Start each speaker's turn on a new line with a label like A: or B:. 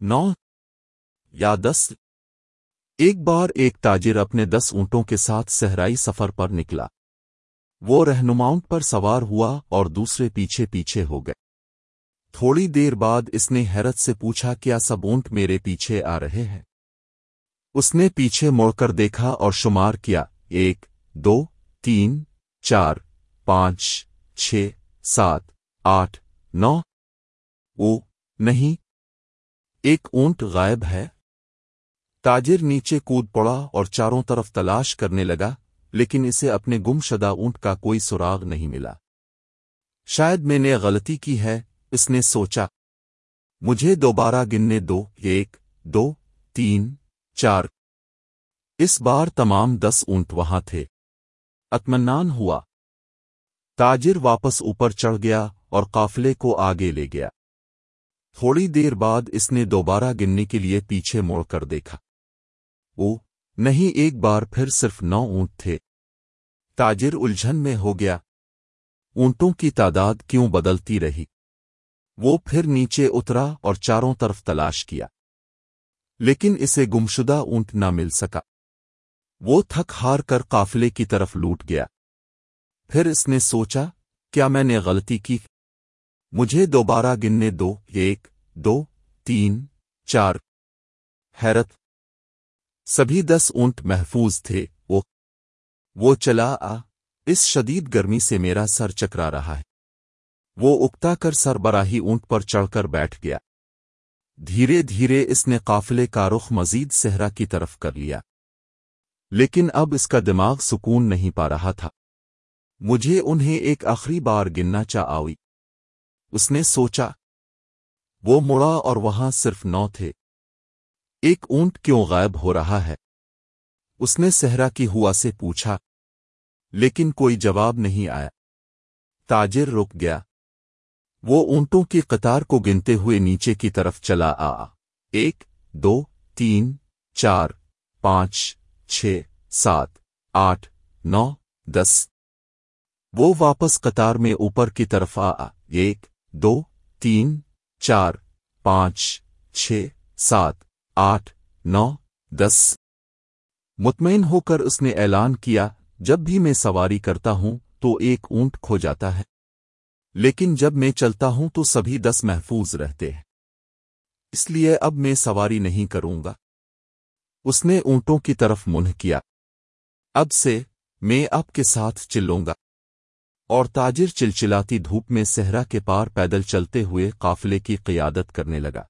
A: نو۔ یا دس۔ ایک بار ایک تاجر اپنے دس اونٹوں کے ساتھ صحرائی سفر پر نکلا۔ وہ رہنماؤں پر سوار ہوا اور دوسرے پیچھے پیچھے ہو گئے۔ تھوڑی دیر بعد اس نے حیرت سے پوچھا، کیا سب اونٹ میرے پیچھے آ رہے ہیں؟ اس نے پیچھے مڑ کر دیکھا اور شمار کیا۔ ایک، دو، تین، چار، پانچ، چھ، سات، آٹھ، نو۔ او نہیں۔ ایک اونٹ غائب ہے۔ تاجر نیچے کود پڑا اور چاروں طرف تلاش کرنے لگا، لیکن اسے اپنے گم شدہ اونٹ کا کوئی سراغ نہیں ملا۔ شاید میں نے غلطی کی ہے، اس نے سوچا۔ مجھے دوبارہ گننے دو، ایک، دو، تین، چار۔ اس بار تمام دس اونٹ وہاں تھے۔ اطمنان ہوا۔ تاجر واپس اوپر چڑھ گیا اور قافلے کو آگے لے گیا۔ تھوڑی دیر بعد اس نے دوبارہ گننے کے لیے پیچھے موڑ کر دیکھا۔ او نہیں، ایک بار پھر صرف نو اونٹ تھے۔ تاجر الجھن میں ہو گیا۔ اونٹوں کی تعداد کیوں بدلتی رہی؟ وہ پھر نیچے اترا اور چاروں طرف تلاش کیا۔ لیکن اسے گمشدہ اونٹ نہ مل سکا۔ وہ تھک ہار کر قافلے کی طرف لوٹ گیا۔ پھر اس نے سوچا، کیا میں نے غلطی کی؟ مجھے دوبارہ گننے دو ایک دو، تین، چار۔ حیرت۔ سبھی دس اونٹ محفوظ تھے۔ وہ وہ چلا، آ۔ اس شدید گرمی سے میرا سر چکرا رہا ہے۔ وہ اکتا کر سر براہی اونٹ پر چڑھ کر بیٹھ گیا۔ دھیرے دھیرے اس نے قافلے کا رخ مزید صحرا کی طرف کر لیا۔ لیکن اب اس کا دماغ سکون نہیں پا رہا تھا۔ مجھے انہیں ایک آخری بار گننا چاہ آئی اس نے سوچا وہ مڑا اور وہاں صرف نو تھے۔ ایک اونٹ کیوں غائب ہو رہا ہے؟ اس نے صحرا کی ہوا سے پوچھا، لیکن کوئی جواب نہیں آیا۔ تاجر رک گیا۔ وہ اونٹوں کی قطار کو گنتے ہوئے نیچے کی طرف چلا آ۔ ایک، دو، تین، چار، پانچ، چھ، سات، آٹھ، نو، دس۔ وہ واپس قطار میں اوپر کی طرف آ۔ ایک، دو، تین چار، پانچ، چھ، سات، آٹھ، نو، دس۔ مطمئن ہو کر اس نے اعلان کیا، جب بھی میں سواری کرتا ہوں تو ایک اونٹ کھو جاتا ہے۔ لیکن جب میں چلتا ہوں تو سبھی دس محفوظ رہتے ہیں۔ اس لیے اب میں سواری نہیں کروں گا۔ اس نے اونٹوں کی طرف منہ کیا۔ اب سے میں آپ کے ساتھ چلوں گا۔ اور تاجر چلچلاتی دھوپ میں صحرا کے پار پیدل چلتے ہوئے قافلے کی قیادت کرنے لگا۔